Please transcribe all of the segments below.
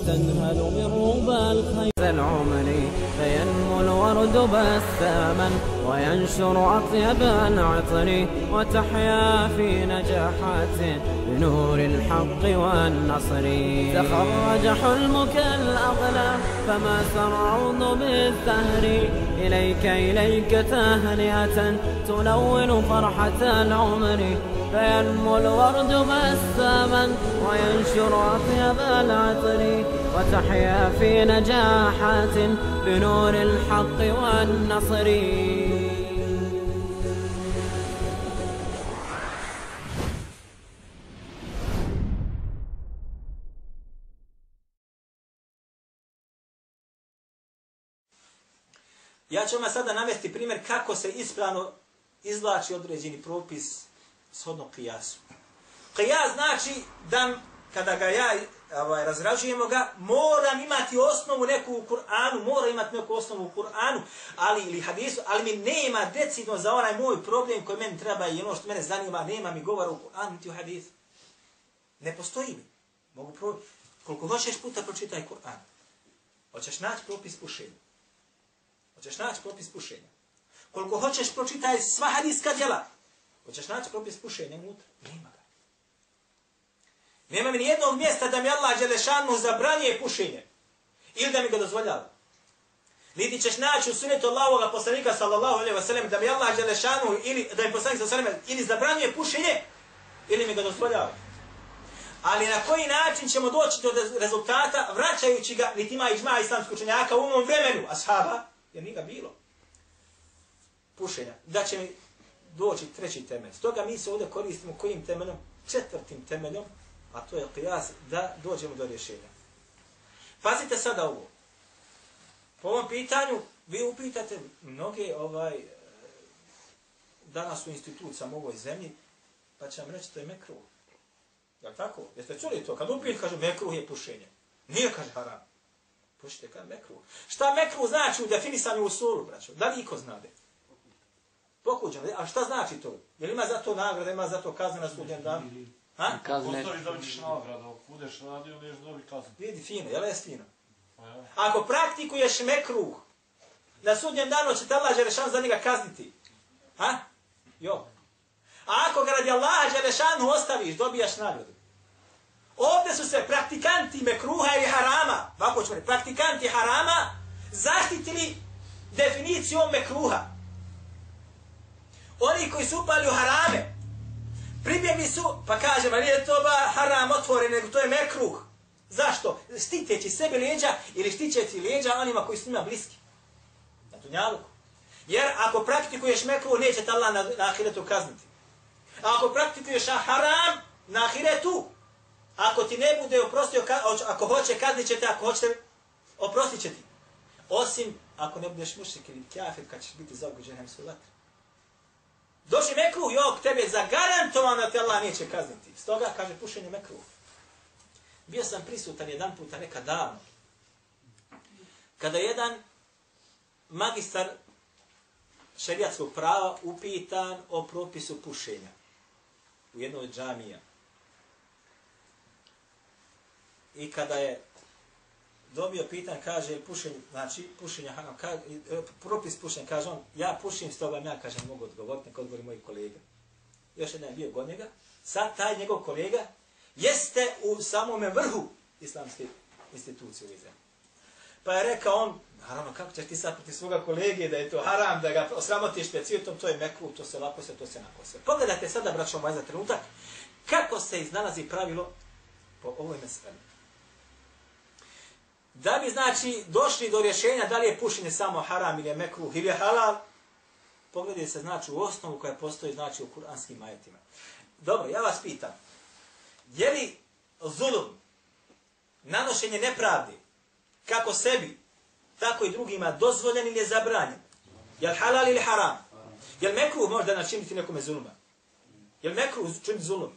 وتنهل من ربى الخير. العمر فينمو الورد بساما وينشر أطيب العطر وتحيا في نجاحات بنور الحق والنصر. تخرج حلمك الأغلى فما سرعوض بالثهر إليك إليك تهنئة تلون فرحة العمر. فينمو الورد بساما وينشر أطيب العطر. وتحيا في نجاحات بنور الحق والنصر. Ja ću vam sada navesti primjer kako se ispravno izvlači određeni propis shodno kijasu. Kijas znači da kada ga ja ovaj, razrađujemo ga, moram imati osnovu neku u Kur'anu, mora imati neku osnovu u Kur'anu, ali ili hadisu, ali mi nema decidno za onaj moj problem koji meni treba i ono što mene zanima, nema mi govora u Kur'anu niti u hadisu. Ne postoji mi. Mogu pro... Koliko hoćeš puta pročitaj Kur'an. Hoćeš naći propis pušenja. Hoćeš naći propis pušenja. Koliko hoćeš pročitaj sva hadijska djela. Hoćeš naći propis pušenja unutra? Nema ga. Nema mi nijednog mjesta da mi Allah Đelešanu zabranije pušenje. Ili da mi ga dozvoljava. Niti ćeš naći u sunetu Allahovog poslanika sallallahu alaihi wa sallam da mi Allah Đelešanu ili da mi poslanik sallallahu alaihi wa sallam ili zabranije pušenje ili mi ga dozvoljava. Ali na koji način ćemo doći do rezultata vraćajući ga niti ima ižma islamskog učenjaka u ovom vremenu ashaba jer nije ga bilo pušenja. Da će mi doći treći temelj. Stoga mi se ovdje koristimo kojim temeljom? Četvrtim temeljom a to je qiyas, da dođemo do rješenja. Pazite sada ovo. Po ovom pitanju, vi upitate mnoge ovaj, danas u institucijama u ovoj zemlji, pa će vam reći to je mekruh. Je tako? Jeste čuli to? Kad upit, kaže mekruh je pušenje. Nije, kaže haram. Pušite, kaže mekruh. Šta mekruh znači u definisanju u suru, braćo? Da li iko znade? Pokuđeno. A šta znači to? Je li ima za to nagrada, ima za to kazna na sudnjem danu? Ha? Kazne. Postoji da bićeš nagrada, ako budeš radio, neš dobi kaznu. Vidi, fino, jel je fino? Pa ako praktikuješ mekruh, na sudnjem danu će te Allah Želešan za njega kazniti. Ha? Jo. A ako ga radi Allah Želešanu ostaviš, dobijaš nagradu. Ovdje su se praktikanti mekruha ili harama, ovako ćemo reći, praktikanti harama, zaštitili definicijom mekruha. Oni koji su upali u harame, Pribjegli su, pa kaže, ma nije to ba haram otvoren, nego to je mekruh. Zašto? Štiteći sebi lijeđa ili štiteći lijeđa onima koji su njima bliski. Na dunjaluku. Jer ako praktikuješ mekruh, neće te Allah na, na ahiretu kazniti. A ako praktikuješ haram, na ahiretu, ako ti ne bude oprostio, ako hoće, kaznit će te, ako hoćete, oprostit će ti. Osim ako ne budeš mušik ili kjafir, kad ćeš biti zaoguđen na su vatre. Došli mekru, jok, tebe zagarantovano da te Allah neće kazniti. Stoga, kaže, pušenje mekru. Bio sam prisutan jedan puta, neka davno. Kada jedan magistar šerijatskog prava upitan o propisu pušenja u jednoj džamija. I kada je dobio pitan, kaže, pušenje, znači, pušenje haram, ka, e, propis pušenja, kaže on, ja pušim, stoga ja, kaže, mogu odgovoriti, neko odgovori moji kolega. Još jedan je bio god njega, sad taj njegov kolega jeste u samome vrhu islamske institucije u Izraelu. Pa je rekao on, naravno, kako ćeš ti sad proti svoga kolege da je to haram, da ga osramotiš specijutom, to je mekru, to se lako se, to se nako se. Pogledajte sada, braćo moj, za trenutak, kako se iznalazi pravilo po ovoj meseli. Da bi, znači, došli do rješenja da li je pušenje samo haram ili je mekruh ili je halal, pogledaj se, znači, u osnovu koja postoji, znači, u kuranskim majetima. Dobro, ja vas pitam, je li zulum, nanošenje nepravde, kako sebi, tako i drugima, dozvoljen ili je zabranjen? Je li halal ili haram? Je li mekruh možda načiniti nekome zuluma? Je li mekruh činiti zulum?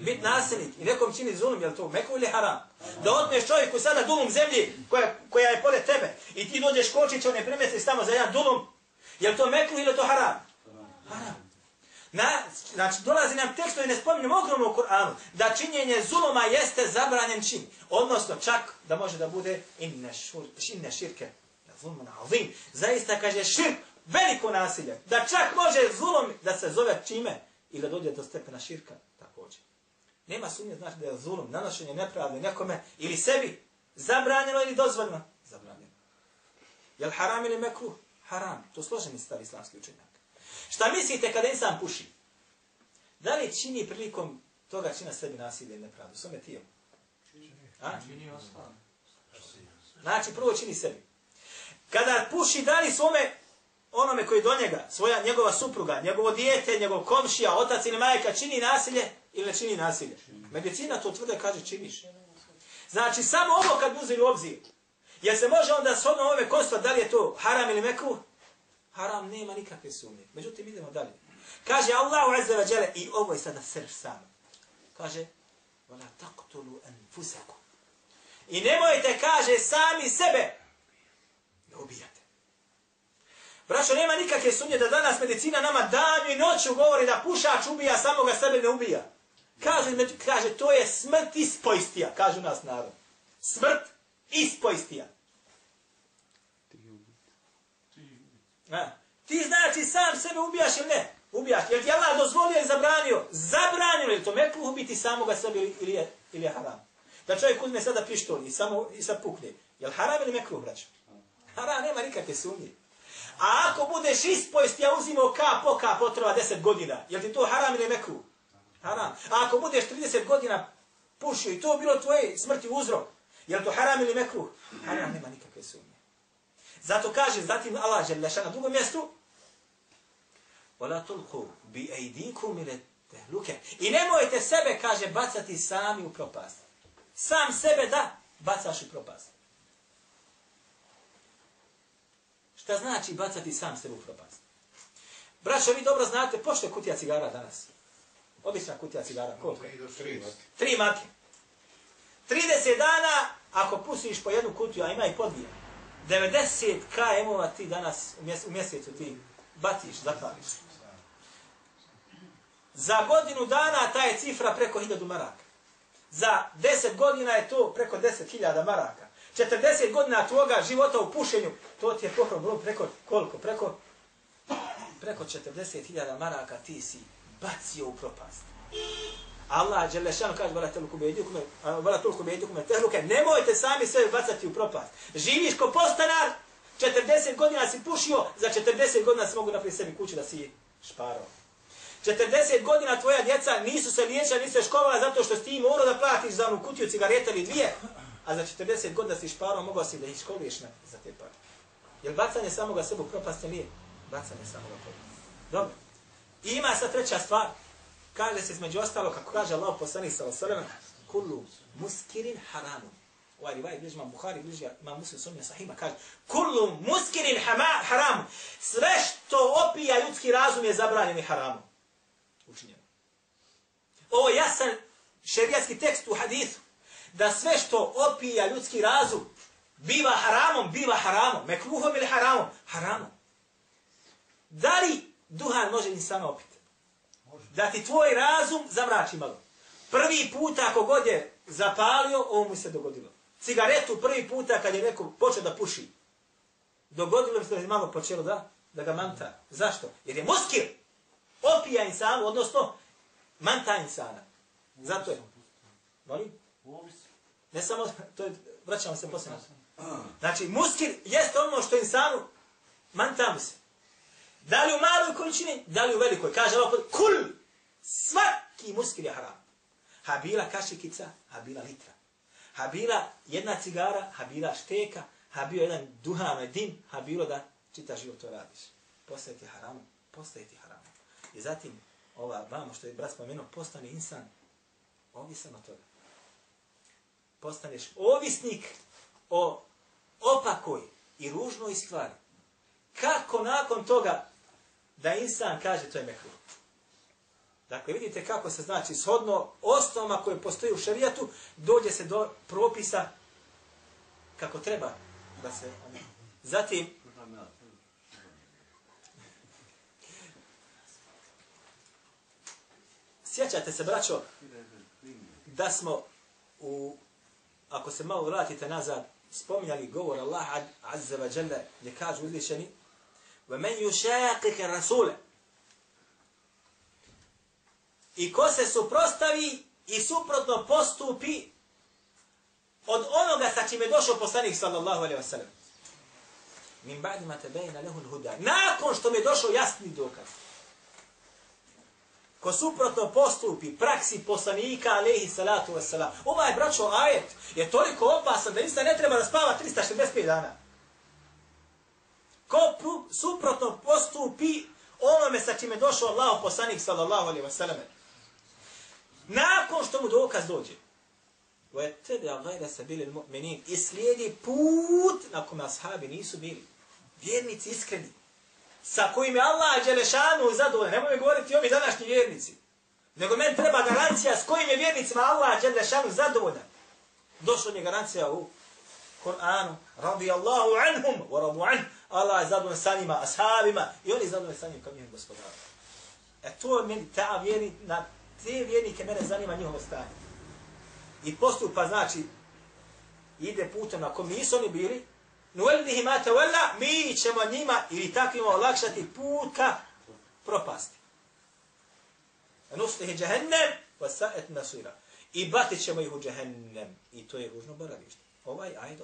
Biti nasilnik i nekom čini zulum, je li to meko ili haram? Da otmeš čovjeku sada dulum zemlji koja, koja je pored tebe i ti dođeš kočić, on ne primesli samo za jedan dulum, je li to meko ili to haram? Haram. Na, znači, dolazi nam tekst koji ne spominjem ogromno u Kur'anu, da činjenje zuluma jeste zabranjen čin. Odnosno, čak da može da bude inne, šur, inne širke. Zulman azim. Zaista kaže širk, veliko nasilje. Da čak može zulom da se zove čime i da dođe do stepena širka. Nema sumnje znači da je zulum, nanošenje nepravde nekome ili sebi zabranjeno ili dozvoljeno. Zabranjeno. Jel haram ili mekruh? Haram. To složeni stav islamski učenjak. Šta mislite kada insan puši? Da li čini prilikom toga čina sebi nasilje ili nepravdu? Svome tijelu. A? Znači, prvo čini sebi. Kada puši, da li svome onome koji do njega, svoja njegova supruga, njegovo dijete, njegov komšija, otac ili majka, čini nasilje ili ne čini nasilje? Medicina to tvrde kaže činiš. Znači, samo ovo kad uzeli u obzir, jer se može onda s odnom ove konstva, da li je to haram ili mekru, haram nema nikakve sumnje. Međutim, idemo dalje. Kaže Allahu Azza wa Jalla, i ovo je sada srž sam. Kaže, وَلَا تَقْتُلُوا أَنفُسَكُمْ I nemojte, kaže, sami sebe da ubijate. Braćo, nema nikakve sumnje da danas medicina nama danju i noću govori da pušač ubija, samoga sebe ne ubija. Kaže, kaže to je smrt ispojstija, kaže nas narod. Smrt ispojstija. A, ti znači sam sebe ubijaš ili ne? Ubijaš. Jel ti Allah dozvolio i zabranio? Zabranio li to mekruh ubiti samoga sebe ili je, ili je haram? Da čovjek uzme sada pištolj i samo i sad pukne. Jel haram ili mekruh, braćo? Haram, nema nikakve sumnje. A ako budeš ispojst, ja uzimao ka po kap, potreba 10 godina, jel ti to haram ili mekruh? Haram. A ako budeš 30 godina pušio i to bilo tvoje smrti uzrok, jel to haram ili mekruh? Haram, nema nikakve sumnje. Zato kaže, zatim Allah žele na drugom mjestu, وَلَا تُلْقُوا بِأَيْدِيكُمْ مِلَ تَهْلُكَ I nemojte sebe, kaže, bacati sami u propast. Sam sebe da bacaš u propast. Šta znači bacati sam sebe u propast? Braćo, vi dobro znate, pošto je kutija cigara danas? Obična kutija cigara, koliko? Tri make. 30 dana, ako pustiš po jednu kutiju, a ima i po dvije, 90 km-ova ti danas u mjesecu ti baciš, zapališ. Za godinu dana ta je cifra preko 1000 maraka. Za 10 godina je to preko 10.000 maraka. 40 godina tvoga života u pušenju, to ti je pohrom preko koliko? Preko preko 40.000 maraka ti si bacio u propast. Allah dželle kaže vala tolku bejdukum vala tulku bejdukum tehluke nemojte sami sebe bacati u propast. Živiš ko postanar 40 godina si pušio, za 40 godina si mogu napraviti sebi kuću da si šparao. 40 godina tvoja djeca nisu se liječila, nisu se škovala zato što si ti morao da platiš za onu kutiju cigareta ili dvije, a za 40 godina si šparao, mogao si da ih školuješ na, za te pare. Jer bacanje samoga sebe u propast nije? Bacanje samoga propast. Dobro. I ima sad treća stvar. Kaže se između ostalo, kako kaže Allah poslanih sa osalama, kullu muskirin haramun. Ovaj rivaj bliži imam Bukhari, bliži imam muslim sumnja sahima, kaže, kullu muskirin haramu. Sve što opija ljudski razum je zabranjeno i haramu. Učinjeno. Ovo je jasan šerijatski tekst u hadithu. Da sve što opija ljudski razum biva haramom, biva haramom. Mekruhom ili haramom? Haramom. Da li duhan može insana opiti? Da ti tvoj razum zamrači malo. Prvi puta ako god je zapalio, ovo mu se dogodilo. Cigaretu prvi puta kad je neko počeo da puši, dogodilo se da je malo počelo da, da ga manta. Zašto? Jer je muskir. Opija insanu, odnosno manta insana. Zato je. Molim? Ne samo, to je, vraćamo se posljedno. Znači, muskir jeste ono što insanu manta mu se. Da li u maloj količini, da li u velikoj. Kaže ovako, kul, svaki muskir je haram. Ha bila kašikica, ha bila litra. Ha bila jedna cigara, ha bila šteka, ha bio jedan duhan, ovaj dim, ha bilo da čita život to radiš. Postaje ti haram, postaje ti haram. I zatim, ova vamo što je brat spomenuo, postane insan ovisan od toga. Postaneš ovisnik o opakoj i ružnoj stvari. Kako nakon toga da insan kaže to je mekruh. Dakle, vidite kako se znači shodno osnovama koje postoji u šarijatu, dođe se do propisa kako treba da se... Zatim, Sjećate se, braćo, da smo u, ako se malo vratite nazad, spominjali govor Allaha azza wa jalla, gdje kaže uzvišeni, وَمَنْ يُشَاقِكَ رَسُولَ I ko se suprostavi i suprotno postupi od onoga sa čime je došao poslanik sallallahu alaihi wa sallam. Min ba'di ma tabayna lahu al-huda. Nakon što mi je došao jasni dokaz. Ko suprotno postupi praksi poslanika alaihi salatu wa sallam. Ovaj braćo ajet je toliko opasan da insta ne treba da spava 365 dana. Ko suprotno postupi onome sa čime je došao Allah poslanik sallallahu alaihi wa sallam. Nakon što mu dokaz dođe. وَيَتَّبِعَ غَيْرَ سَبِيلِ الْمُؤْمِنِينَ I slijedi put na kome ashabi nisu bili. Vjernici iskreni. Sa kojim je Allah Đelešanu zadovoljan. Nemoj mi govoriti ovi današnji vjernici. Nego men treba garancija s kojim je vjernicima Allah Đelešanu zadovoljan. Došla mi je garancija u Kur'anu. Radi Allahu anhum. Wa rabu anhum, Allah je zadovoljan sa njima, ashabima. I oni zadovoljan sa njim kao njihom gospodarom. E to je meni ta vjeri, na te vjernike mene zanima njihovo stanje i postupa, znači, ide putem na kom nisu oni bili, nuvelnihi ma tawalla, mi ćemo njima ili takvima olakšati put ka propasti. Nuslihi džahennem, wa sa'et nasira. I batit ćemo ih u džahennem. I to je ružno boravište. Ovaj ajd